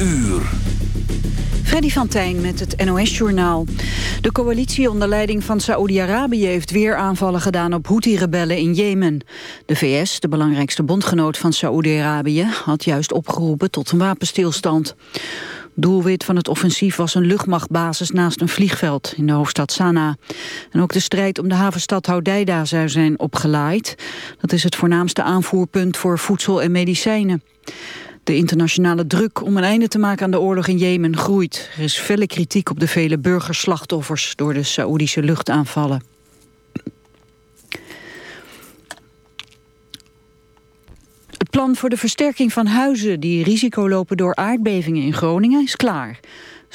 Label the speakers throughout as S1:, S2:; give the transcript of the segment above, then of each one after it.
S1: uur.
S2: Freddy van Tijn met het NOS-journaal. De coalitie onder leiding van Saoedi-Arabië heeft weer aanvallen gedaan op Houthi-rebellen in Jemen. De VS, de belangrijkste bondgenoot van Saoedi-Arabië, had juist opgeroepen tot een wapenstilstand. Doelwit van het offensief was een luchtmachtbasis naast een vliegveld in de hoofdstad Sanaa. En ook de strijd om de havenstad Hodeida zou zijn opgelaaid. Dat is het voornaamste aanvoerpunt voor voedsel en medicijnen. De internationale druk om een einde te maken aan de oorlog in Jemen groeit. Er is felle kritiek op de vele burgerslachtoffers door de Saoedische luchtaanvallen. Het plan voor de versterking van huizen die risico lopen door aardbevingen in Groningen is klaar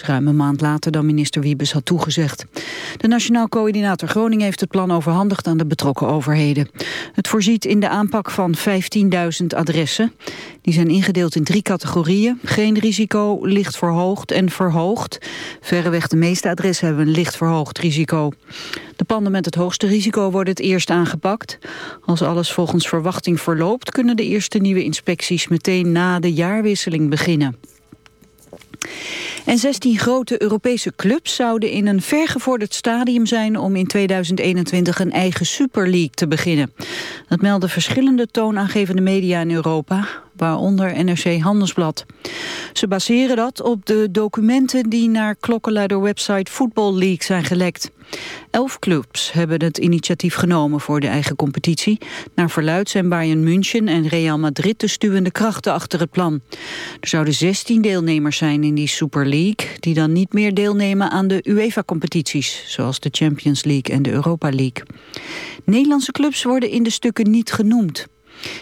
S2: ruim een maand later dan minister Wiebes had toegezegd. De Nationaal Coördinator Groningen heeft het plan overhandigd aan de betrokken overheden. Het voorziet in de aanpak van 15.000 adressen. Die zijn ingedeeld in drie categorieën. Geen risico, licht verhoogd en verhoogd. Verreweg de meeste adressen hebben een licht verhoogd risico. De panden met het hoogste risico worden het eerst aangepakt. Als alles volgens verwachting verloopt... kunnen de eerste nieuwe inspecties meteen na de jaarwisseling beginnen. En 16 grote Europese clubs zouden in een vergevorderd stadium zijn om in 2021 een eigen Super League te beginnen. Dat melden verschillende toonaangevende media in Europa, waaronder NRC Handelsblad. Ze baseren dat op de documenten die naar klokkenluider-website Football League zijn gelekt. Elf clubs hebben het initiatief genomen voor de eigen competitie. Naar verluid zijn Bayern München en Real Madrid de stuwende krachten achter het plan. Er zouden 16 deelnemers zijn in die Super League... die dan niet meer deelnemen aan de UEFA-competities... zoals de Champions League en de Europa League. Nederlandse clubs worden in de stukken niet genoemd.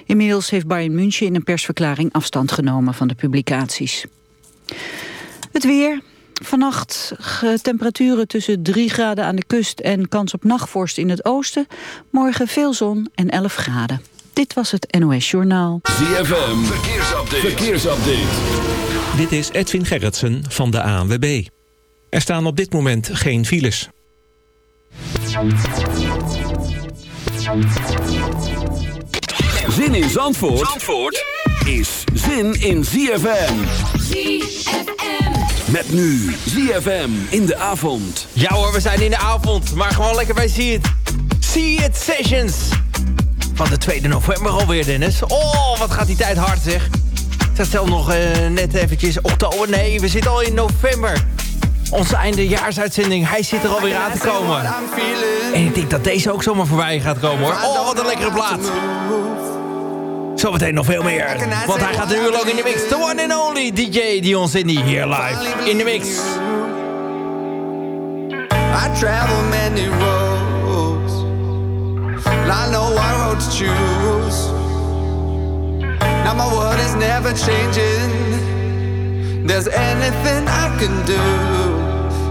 S2: Inmiddels heeft Bayern München in een persverklaring afstand genomen van de publicaties. Het weer. Vannacht temperaturen tussen 3 graden aan de kust en kans op nachtvorst in het oosten. Morgen veel zon en 11 graden. Dit was het NOS Journaal.
S1: ZFM, verkeersupdate. verkeersupdate.
S3: Dit is Edwin Gerritsen van de ANWB. Er staan op dit moment geen files.
S1: Zin in Zandvoort, Zandvoort is zin in ZFM.
S4: ZFM.
S1: Met nu ZFM in de avond.
S5: Ja hoor, we zijn in de avond, maar gewoon lekker bij See It. See It Sessions. Van de 2 november alweer, Dennis. Oh, wat gaat die tijd hard, zeg. Ik stel nog uh, net eventjes oktober. Nee, we zitten al in november. Onze eindejaarsuitzending, hij zit er alweer aan te komen. En ik denk dat deze ook zomaar voorbij gaat komen, hoor. Oh, wat een lekkere plaat. Zometeen nog veel meer. Want hij gaat een uur in de mix. The one and only DJ Dion Cindy hier live in de mix.
S6: I travel many roads. I know what road to choose. Now my world is never changing. There's anything I can do.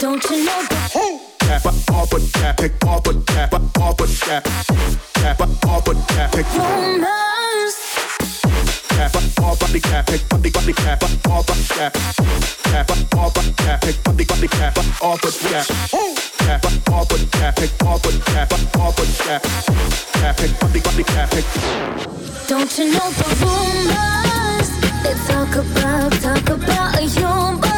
S6: Don't you know Don't you know
S7: the rumors? Talk about, talk about a young.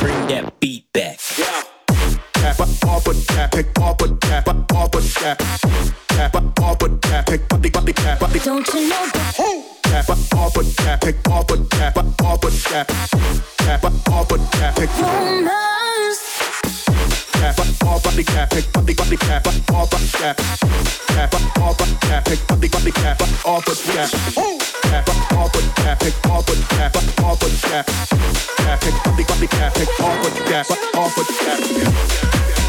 S7: Bring that beat back. Yeah. Tap up with tap, pick up with tap, up with tap. Tap up with tap, pick buddy buddy tap, buddy. Don't you know that? Hey. Tap up with tap, pick up with tap, up with tap. Tap up with tap, cap, all body cap, body body cap, all the cap, cap, all the cap, body body cap, all body cap, cap, all pop cap, all body cap,
S8: all body cap, cap, cap, all cap, all the cap.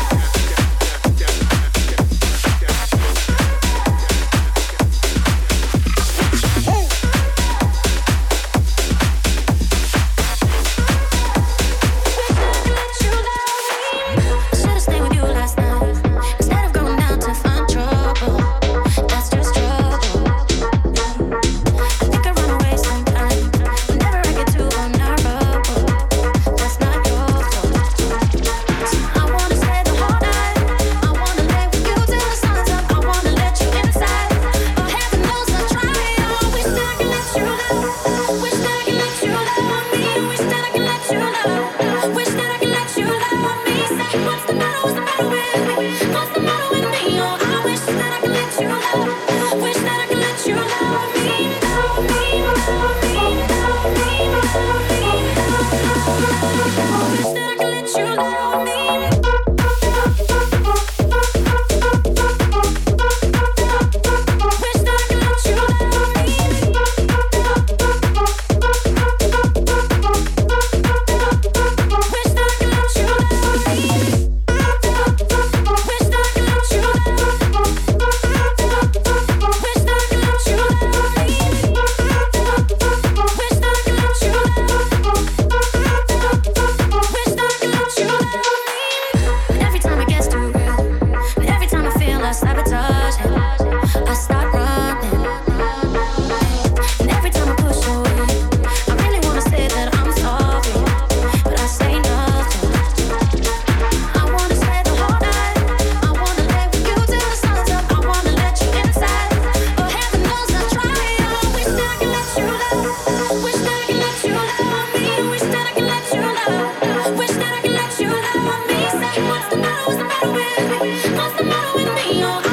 S8: with? What's the matter
S9: with me? Oh,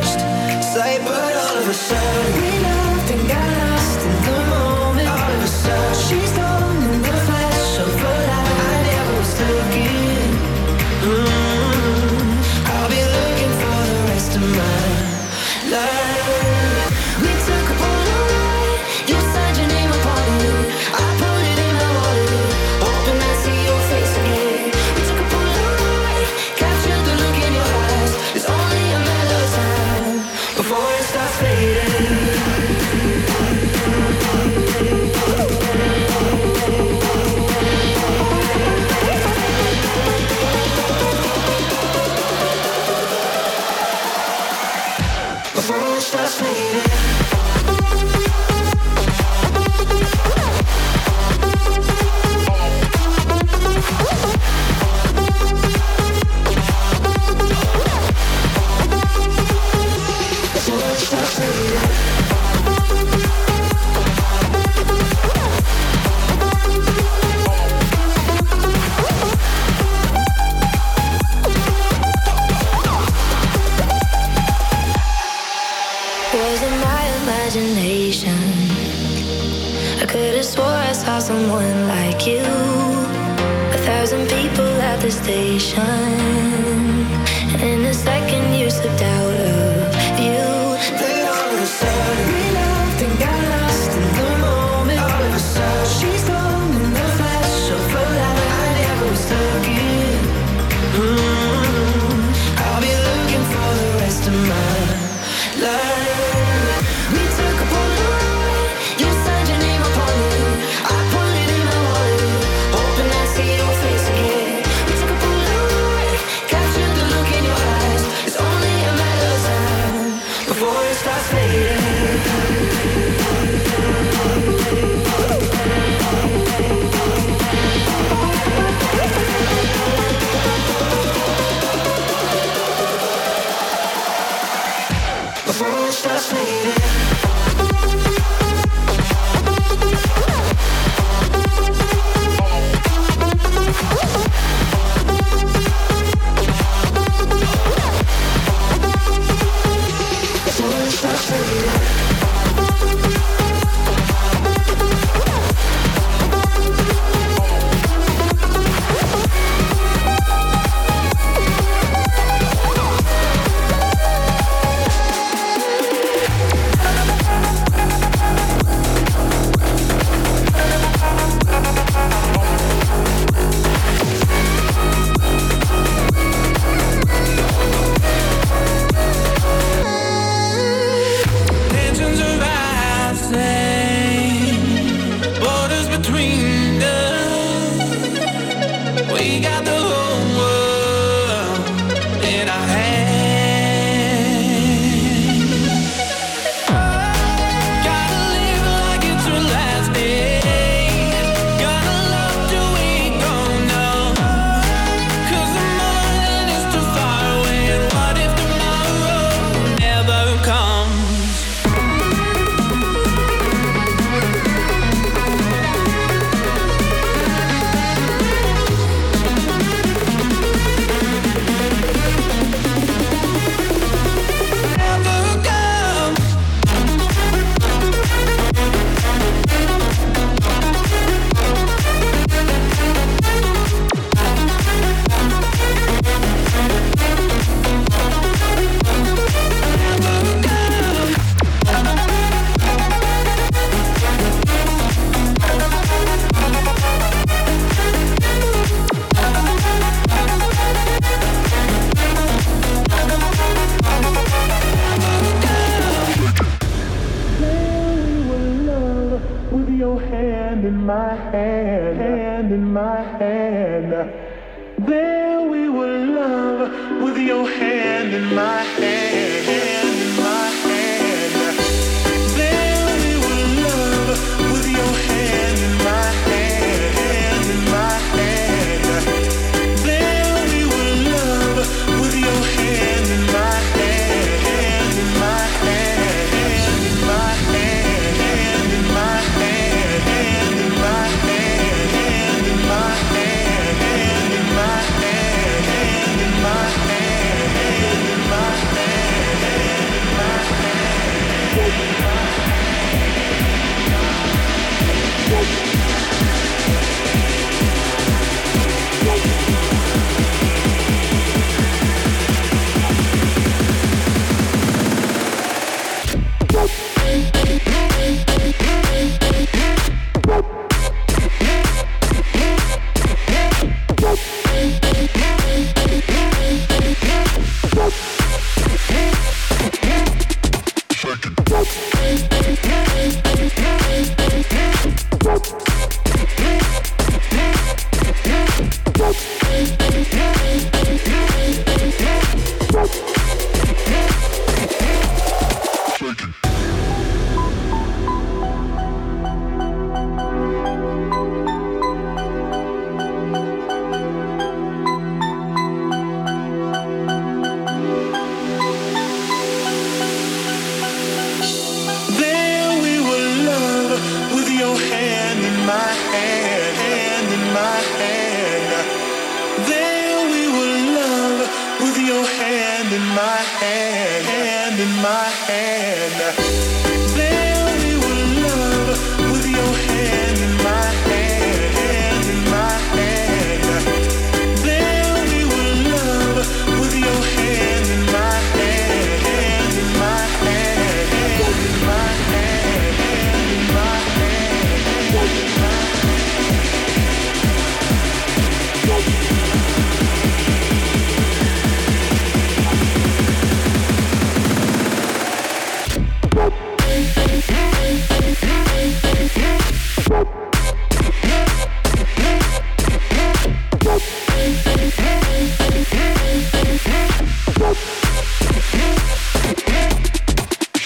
S9: The
S10: station. In a second, you slipped out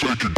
S4: shaking.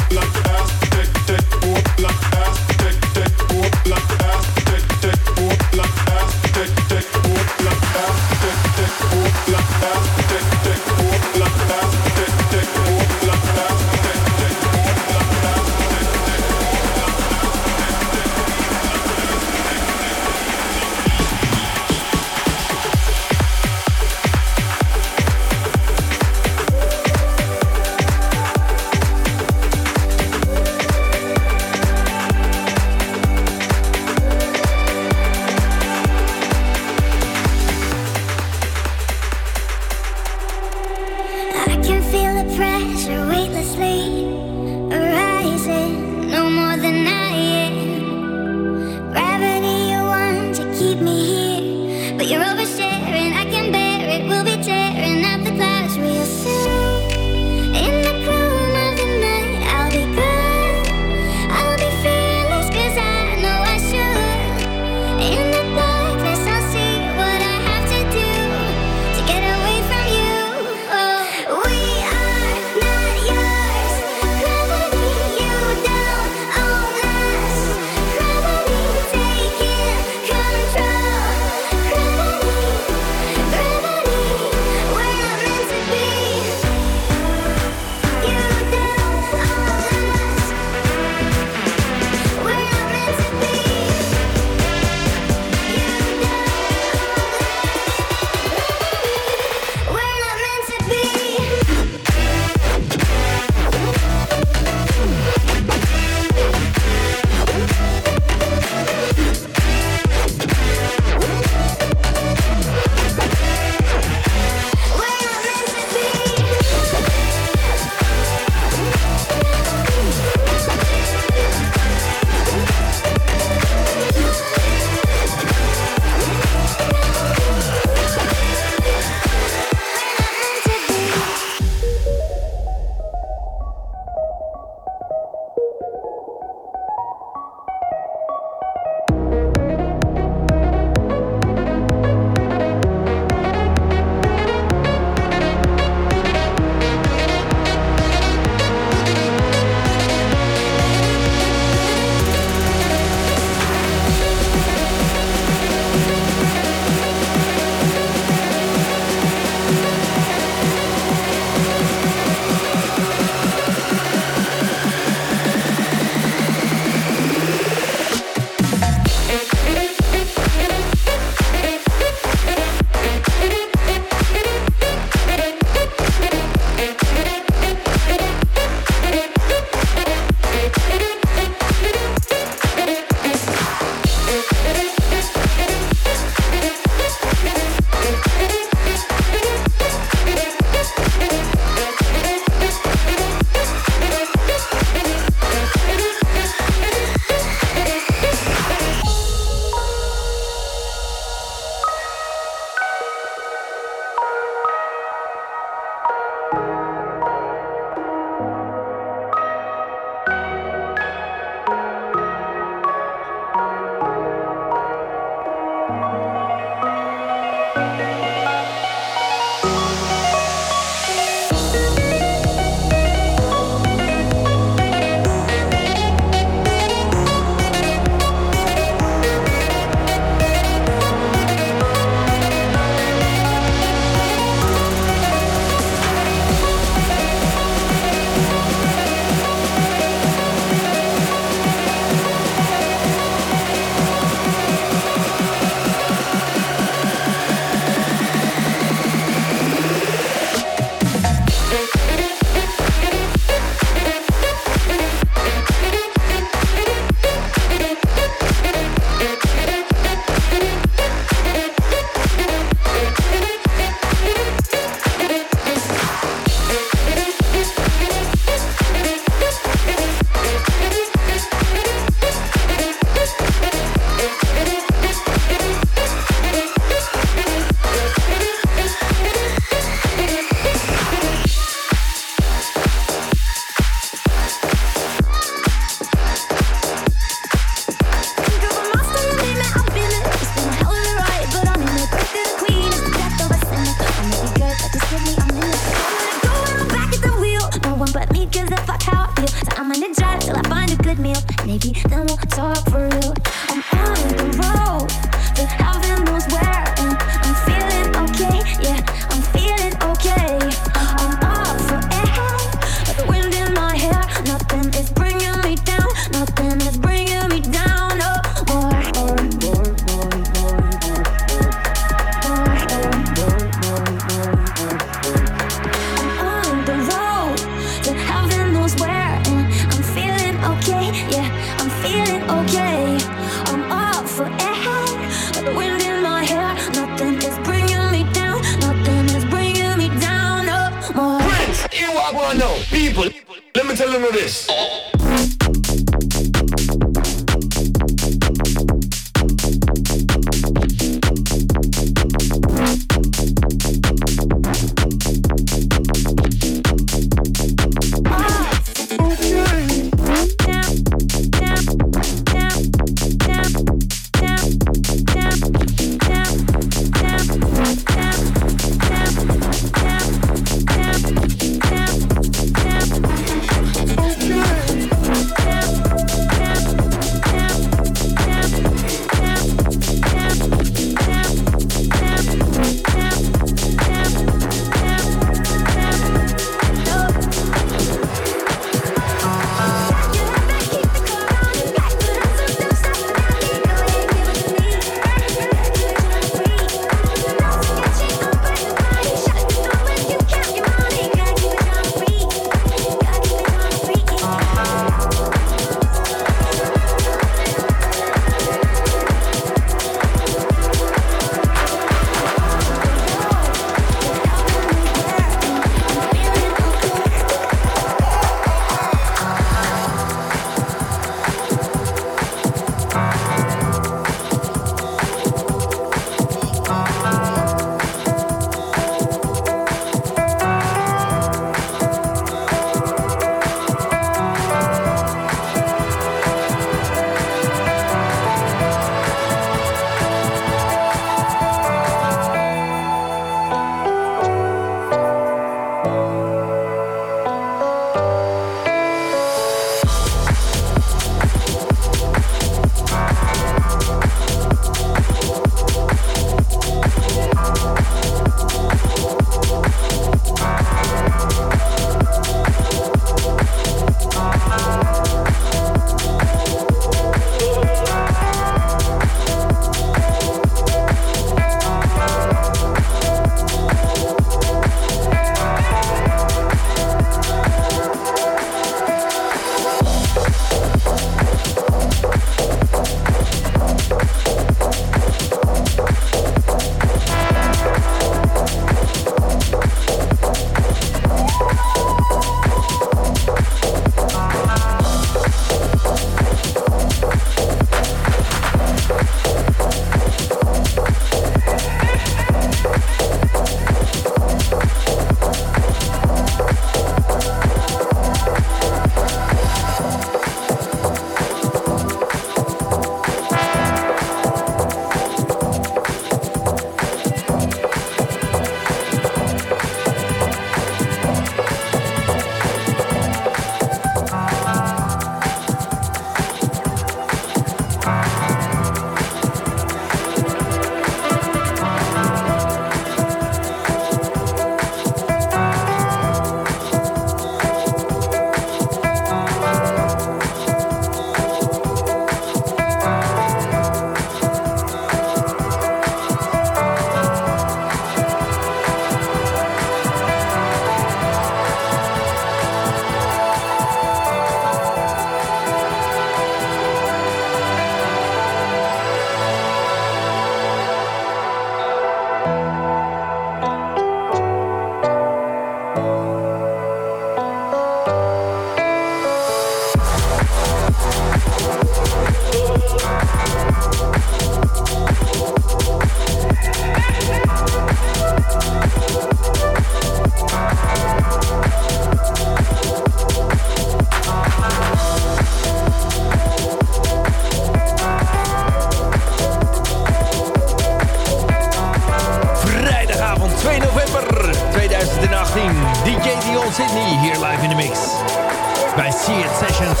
S4: Sessions.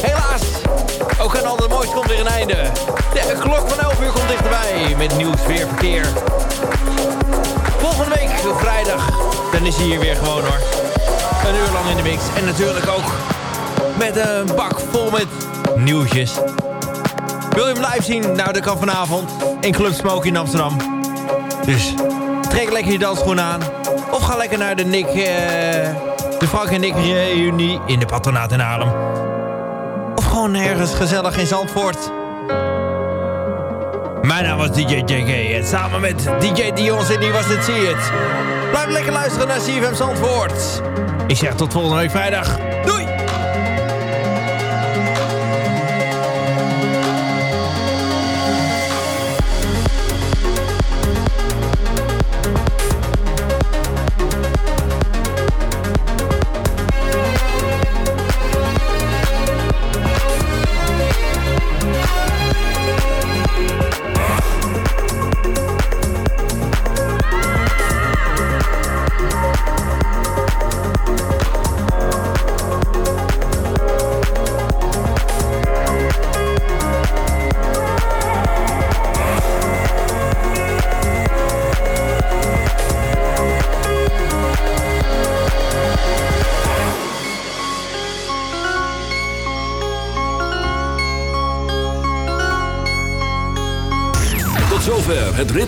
S4: Helaas, ook aan al de
S5: moois komt weer een einde. De klok van 11 uur komt dichterbij met nieuws, weer, verkeer. Volgende week, op vrijdag, dan is hij hier weer gewoon hoor. Een uur lang in de mix. En natuurlijk ook met een bak vol met nieuwtjes. Wil je hem live zien? Nou, dat kan vanavond in Club Smoke in Amsterdam. Dus trek lekker je dansschoenen aan. Of ga lekker naar de Nick... Eh, de Frank en Nick reunie in de patronaat in Haarlem. Of gewoon ergens gezellig in Zandvoort. Mijn naam was DJ JK en samen met DJ Dion was het See. Blijf lekker luisteren naar CFM Zandvoort. Ik zeg tot volgende week vrijdag.